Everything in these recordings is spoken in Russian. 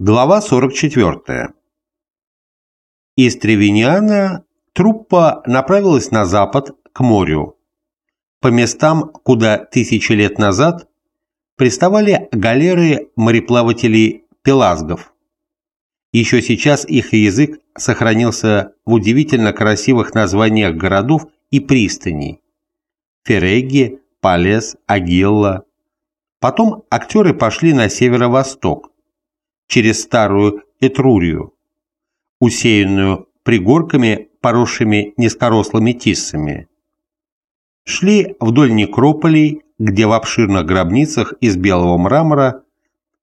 Глава 44. Из Тревиниана труппа направилась на запад, к морю, по местам, куда тысячи лет назад приставали галеры мореплавателей пелазгов. Еще сейчас их язык сохранился в удивительно красивых названиях городов и пристаней – Фереги, Палес, Агилла. Потом актеры пошли на северо-восток, через старую Этрурию, усеянную пригорками, поросшими низкорослыми тиссами. Шли вдоль некрополей, где в обширных гробницах из белого мрамора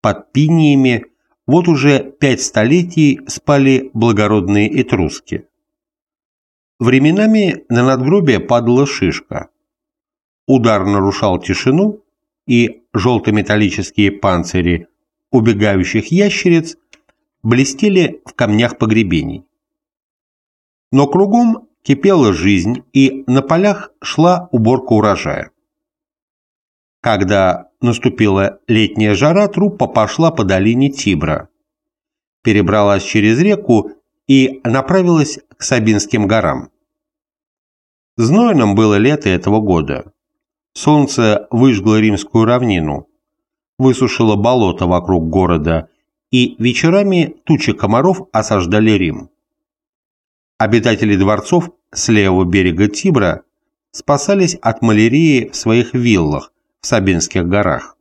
под пиниями вот уже пять столетий спали благородные этруски. Временами на надгробие падала шишка. Удар нарушал тишину, и желто-металлические панцири убегающих ящериц блестели в камнях погребений. Но кругом кипела жизнь, и на полях шла уборка урожая. Когда наступила летняя жара, труппа пошла по долине Тибра, перебралась через реку и направилась к Сабинским горам. Знойным было лето этого года. Солнце выжгло римскую равнину, высушило болото вокруг города, и вечерами тучи комаров осаждали Рим. Обитатели дворцов с левого берега Тибра спасались от малярии в своих виллах в Сабинских горах.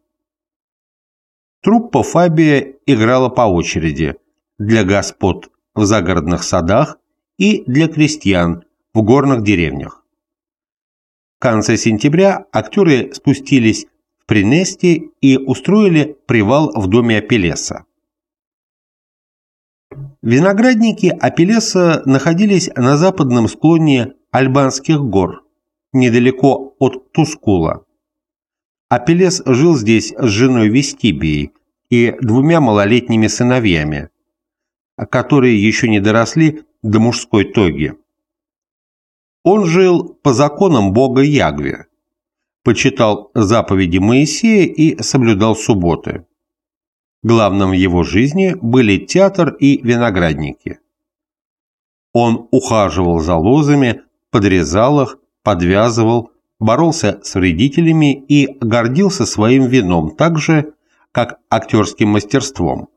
Труппа Фабия играла по очереди для господ в загородных садах и для крестьян в горных деревнях. В конце сентября актеры спустились Принести и устроили привал в доме Апеллеса. Виноградники Апеллеса находились на западном склоне Альбанских гор, недалеко от Тускула. Апеллес жил здесь с женой Вестибией и двумя малолетними сыновьями, которые еще не доросли до мужской тоги. Он жил по законам бога Ягве, почитал заповеди Моисея и соблюдал субботы. Главным в его жизни были театр и виноградники. Он ухаживал за лозами, подрезал их, подвязывал, боролся с вредителями и гордился своим вином так же, как актерским мастерством.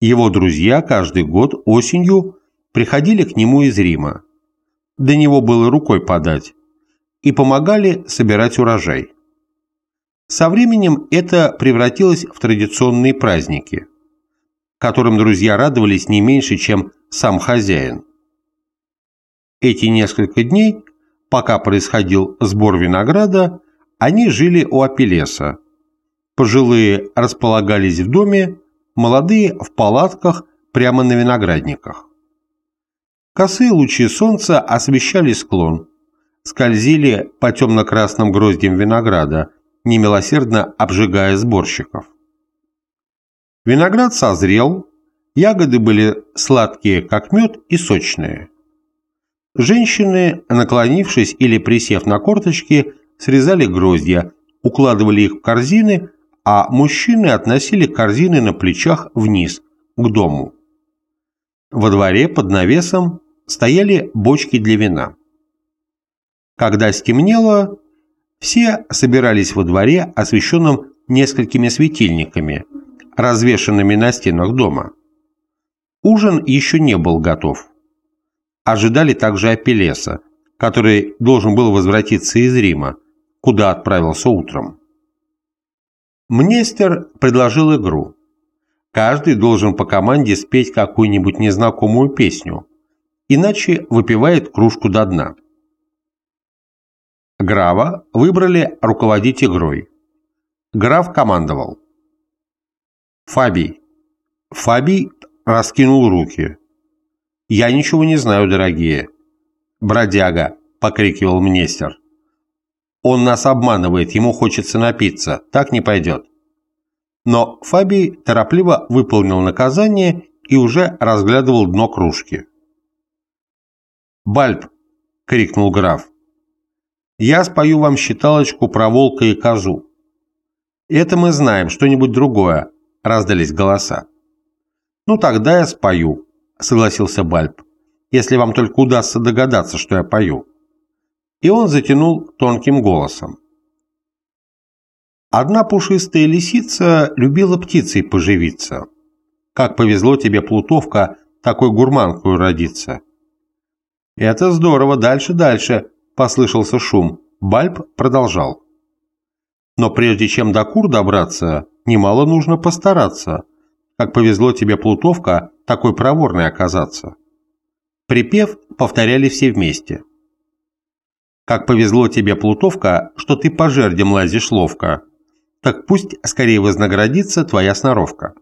Его друзья каждый год осенью приходили к нему из Рима. До него было рукой подать и помогали собирать урожай. Со временем это превратилось в традиционные праздники, которым друзья радовались не меньше, чем сам хозяин. Эти несколько дней, пока происходил сбор винограда, они жили у Апеллеса. Пожилые располагались в доме, молодые в палатках прямо на виноградниках. Косые лучи солнца освещали склон, скользили по темно-красным гроздям винограда, немилосердно обжигая сборщиков. Виноград созрел, ягоды были сладкие, как мед, и сочные. Женщины, наклонившись или присев на корточки, срезали гроздья, укладывали их в корзины, а мужчины относили корзины на плечах вниз, к дому. Во дворе под навесом стояли бочки для вина. Когда стемнело, все собирались во дворе, освещенном несколькими светильниками, развешанными на стенах дома. Ужин еще не был готов. Ожидали также Апеллеса, который должен был возвратиться из Рима, куда отправился утром. Мнестер предложил игру. Каждый должен по команде спеть какую-нибудь незнакомую песню, иначе выпивает кружку до дна. Грава выбрали руководить игрой. Граф командовал. Фабий. Фабий раскинул руки. «Я ничего не знаю, дорогие». «Бродяга», — покрикивал Мнестер. «Он нас обманывает, ему хочется напиться. Так не пойдет». Но Фабий торопливо выполнил наказание и уже разглядывал дно кружки. «Бальб!» — крикнул граф. Я спою вам считалочку про волка и козу. Это мы знаем, что-нибудь другое, раздались голоса. «Ну тогда я спою», — согласился Бальб, «если вам только удастся догадаться, что я пою». И он затянул тонким голосом. Одна пушистая лисица любила птицей поживиться. Как повезло тебе, Плутовка, такой гурманкую родиться. Это здорово, дальше, дальше, послышался шум. Бальб продолжал. Но прежде чем до кур добраться, немало нужно постараться. Как повезло тебе, Плутовка, такой проворной оказаться. Припев повторяли все вместе. Как повезло тебе, Плутовка, что ты по жердям лазишь ловко. Так пусть скорее вознаградится твоя сноровка.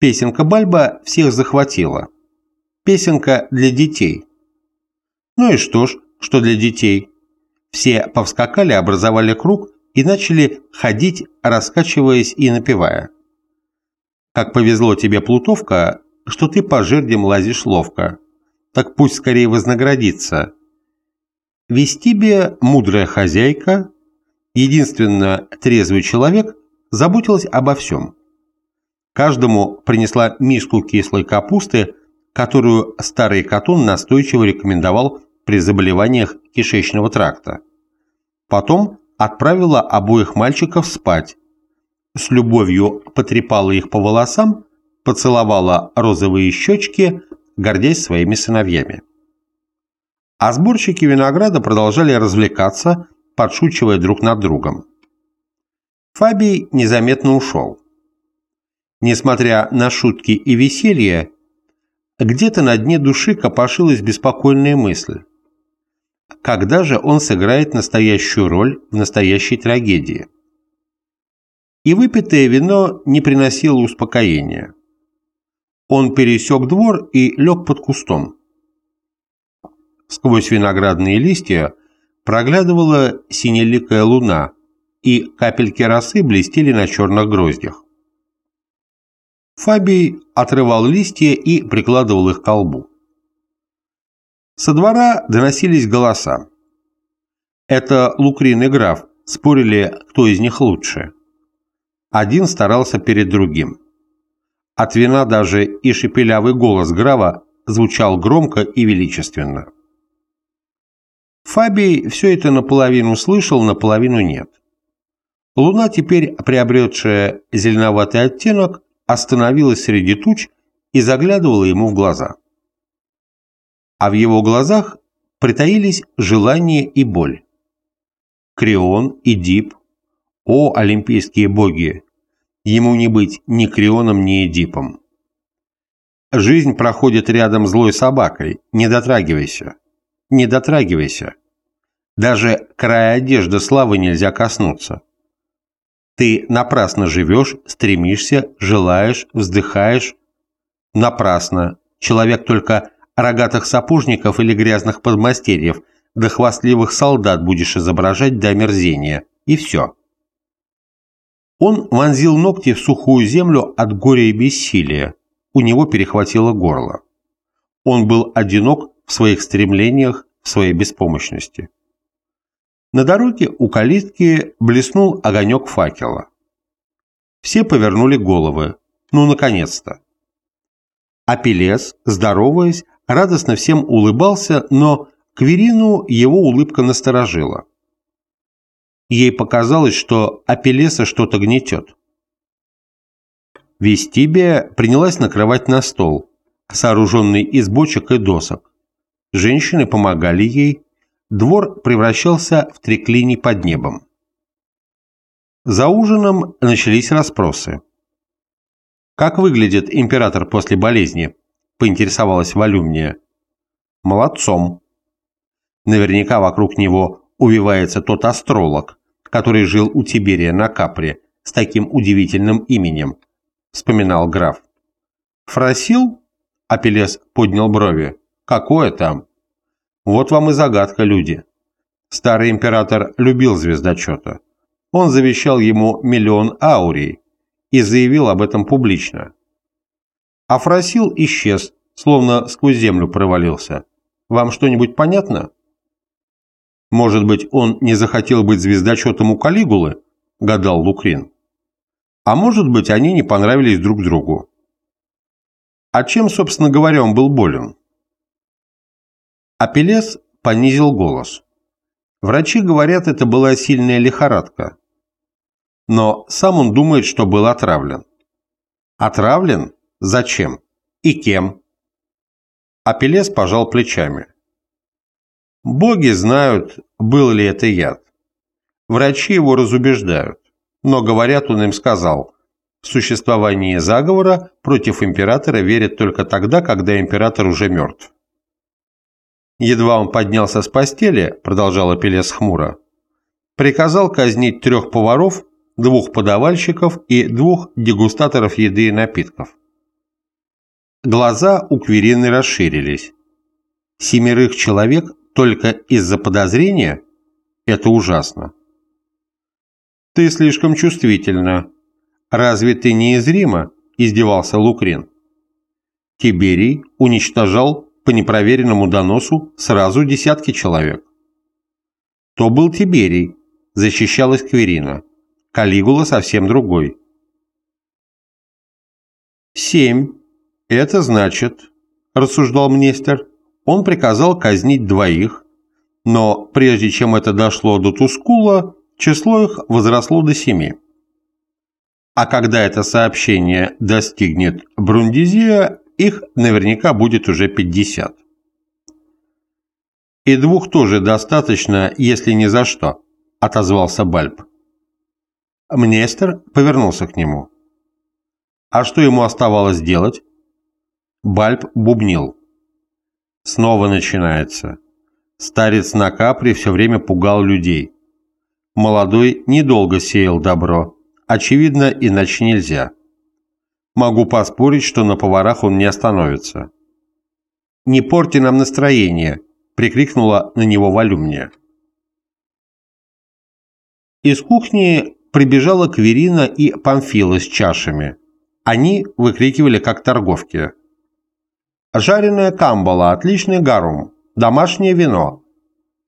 Песенка Бальба всех захватила. Песенка для детей. Ну и что ж, что для детей. Все повскакали, образовали круг и начали ходить, раскачиваясь и напевая. Как повезло тебе, Плутовка, что ты по жердям лазишь ловко. Так пусть скорее вознаградится. Вестибия, мудрая хозяйка, единственно трезвый человек, заботилась обо всем. Каждому принесла миску кислой капусты, которую старый Катун настойчиво рекомендовал при заболеваниях кишечного тракта. Потом отправила обоих мальчиков спать. С любовью потрепала их по волосам, поцеловала розовые щечки, гордясь своими сыновьями. А сборщики винограда продолжали развлекаться, подшучивая друг над другом. Фабий незаметно ушел. Несмотря на шутки и веселье, где-то на дне души копошилась беспокойная мысль. Когда же он сыграет настоящую роль в настоящей трагедии? И выпитое вино не приносило успокоения. Он пересек двор и лег под кустом. Сквозь виноградные листья проглядывала синеликая луна, и капельки росы блестели на черных гроздях. Фабий отрывал листья и прикладывал их к колбу. Со двора доносились голоса. Это Лукрин и граф спорили, кто из них лучше. Один старался перед другим. От вина даже и шепелявый голос графа звучал громко и величественно. Фабий все это наполовину слышал, наполовину нет. Луна, теперь приобретшая зеленоватый оттенок, остановилась среди туч и заглядывала ему в глаза. А в его глазах притаились желание и боль. Крион и Дип, о, олимпийские боги, ему не быть ни Крионом, ни Эдипом. Жизнь проходит рядом злой собакой, не дотрагивайся, не дотрагивайся. Даже края одежды славы нельзя коснуться. Ты напрасно живешь, стремишься, желаешь, вздыхаешь. Напрасно. Человек только рогатых сапожников или грязных подмастерьев, да хвастливых солдат будешь изображать до омерзения. И все. Он вонзил ногти в сухую землю от горя и бессилия. У него перехватило горло. Он был одинок в своих стремлениях, в своей беспомощности. На дороге у калитки блеснул огонек факела. Все повернули головы. Ну, наконец-то. Апеллес, здороваясь, радостно всем улыбался, но Кверину его улыбка насторожила. Ей показалось, что Апеллеса что-то гнетет. Вестибия принялась накрывать на стол, сооруженный из бочек и досок. Женщины помогали ей, двор превращался в треклиний под небом. За ужином начались расспросы. «Как выглядит император после болезни?» – поинтересовалась Валюмния. «Молодцом. Наверняка вокруг него увивается тот астролог, который жил у Тиберия на Капре с таким удивительным именем», – вспоминал граф. «Фросил?» – Апеллес поднял брови. «Какое там?» Вот вам и загадка, люди. Старый император любил звездочета. Он завещал ему миллион аурий и заявил об этом публично. Афросил исчез, словно сквозь землю провалился. Вам что-нибудь понятно? Может быть, он не захотел быть звездочетом у Калигулы? Гадал Лукрин. А может быть, они не понравились друг другу. А чем, собственно говоря, он был болен? Апеллес понизил голос. Врачи говорят, это была сильная лихорадка. Но сам он думает, что был отравлен. Отравлен? Зачем? И кем? Апеллес пожал плечами. Боги знают, был ли это яд. Врачи его разубеждают, но, говорят, он им сказал, в существование заговора против императора верят только тогда, когда император уже мертв. Едва он поднялся с постели, продолжал Апеллес хмуро, приказал казнить трех поваров, двух подавальщиков и двух дегустаторов еды и напитков. Глаза у Кверины расширились. Семерых человек только из-за подозрения? Это ужасно. «Ты слишком чувствительна. Разве ты не из Рима?» – издевался Лукрин. Тиберий уничтожал по непроверенному доносу сразу десятки человек. То был Тиберий, защищалась Кверина. Калигула совсем другой. «Семь. Это значит, — рассуждал Мнестер, — он приказал казнить двоих, но прежде чем это дошло до Тускула, число их возросло до семи. А когда это сообщение достигнет Брундизия, их наверняка будет уже 50. «И двух тоже достаточно, если ни за что», – отозвался Бальб. Мнестер повернулся к нему. А что ему оставалось делать? Бальб бубнил. Снова начинается. Старец на капре все время пугал людей. Молодой недолго сеял добро. Очевидно, иначе нельзя. Могу поспорить, что на поварах он не остановится. «Не порти нам настроение!» – прикрикнула на него Валюмния. Из кухни прибежала Кверина и Памфила с чашами. Они выкрикивали как торговки. «Жареная камбала, отличный гарум, домашнее вино».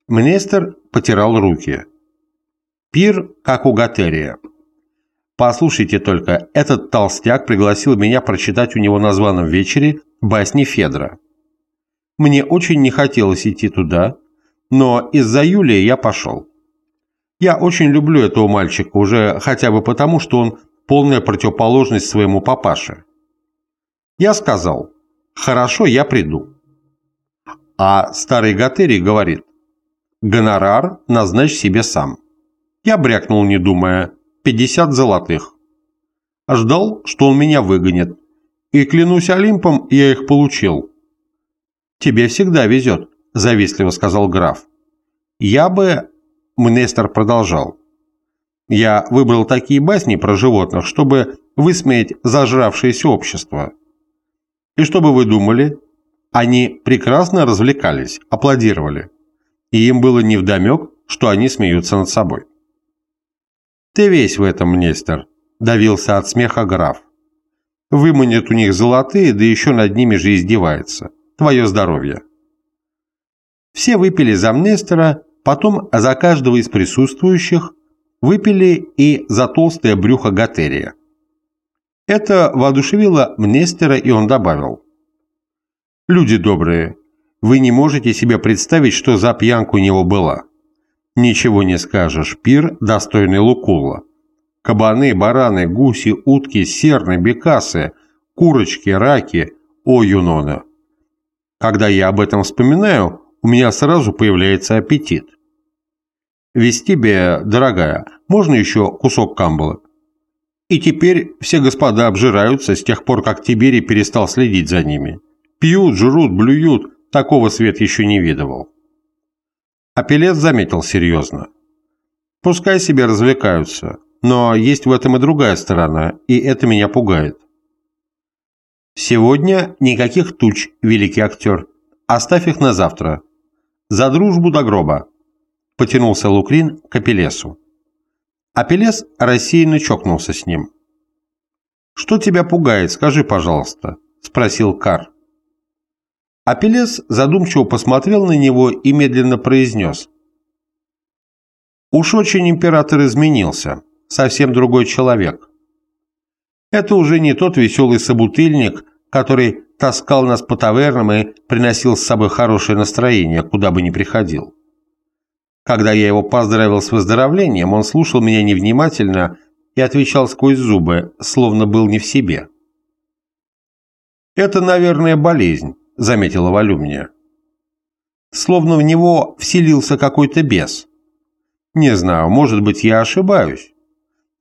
Мнестер потирал руки. «Пир, как у Гатерия». Послушайте только, этот толстяк пригласил меня прочитать у него на званом вечере басни Федра. Мне очень не хотелось идти туда, но из-за Юлии я пошел. Я очень люблю этого мальчика, уже хотя бы потому, что он полная противоположность своему папаше. Я сказал, хорошо, я приду. А старый Гатери говорит, гонорар назначь себе сам. Я брякнул, не думая, 50 золотых. Ждал, что он меня выгонит. И клянусь Олимпом, я их получил. «Тебе всегда везет», – завистливо сказал граф. «Я бы...» – Мнестер продолжал. «Я выбрал такие басни про животных, чтобы высмеять зажравшееся общество. И что бы вы думали? Они прекрасно развлекались, аплодировали. И им было невдомек, что они смеются над собой. «Ты весь в этом, Нестер», – давился от смеха граф. «Выманит у них золотые, да еще над ними же издевается. Твое здоровье». Все выпили за Мнестера, потом за каждого из присутствующих выпили и за толстое брюхо Гатерия. Это воодушевило Мнестера, и он добавил. «Люди добрые, вы не можете себе представить, что за пьянка у него была. Ничего не скажешь, пир, достойный Лукула. Кабаны, бараны, гуси, утки, серны, бекасы, курочки, раки, о, Юнона. Когда я об этом вспоминаю, у меня сразу появляется аппетит. Тебе, дорогая, можно еще кусок камбала? И теперь все господа обжираются с тех пор, как Тиберий перестал следить за ними. Пьют, жрут, блюют, такого свет еще не видывал. Апеллет заметил серьезно. Пускай себе развлекаются, но есть в этом и другая сторона, и это меня пугает. Сегодня никаких туч, великий актер. Оставь их на завтра. За дружбу до гроба. Потянулся Лукрин к Апеллесу. Апеллес рассеянно чокнулся с ним. «Что тебя пугает, скажи, пожалуйста?» – спросил Кар. Апеллес задумчиво посмотрел на него и медленно произнес. «Уж очень император изменился, совсем другой человек. Это уже не тот веселый собутыльник, который таскал нас по тавернам и приносил с собой хорошее настроение, куда бы ни приходил. Когда я его поздравил с выздоровлением, он слушал меня невнимательно и отвечал сквозь зубы, словно был не в себе. «Это, наверное, болезнь», — заметила Валюмния. Словно в него вселился какой-то бес. Не знаю, может быть, я ошибаюсь.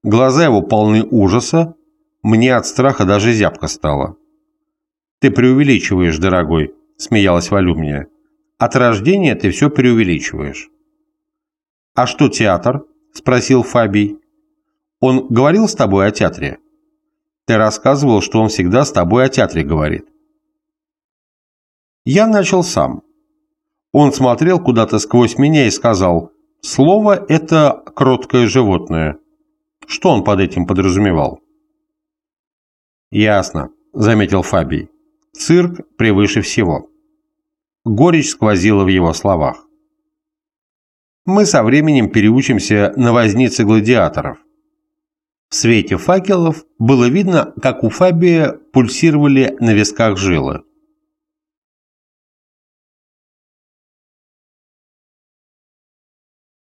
Глаза его полны ужаса, мне от страха даже зябко стало. «Ты преувеличиваешь, дорогой», — смеялась Валюмния. «От рождения ты все преувеличиваешь». «А что театр?» — спросил Фабий. «Он говорил с тобой о театре?» «Ты рассказывал, что он всегда с тобой о театре говорит». Я начал сам. Он смотрел куда-то сквозь меня и сказал, «Слово — это кроткое животное». Что он под этим подразумевал? «Ясно», — заметил Фабий. «Цирк превыше всего». Горечь сквозила в его словах. Мы со временем переучимся на возницы гладиаторов. В свете факелов было видно, как у Фабия пульсировали на висках жилы.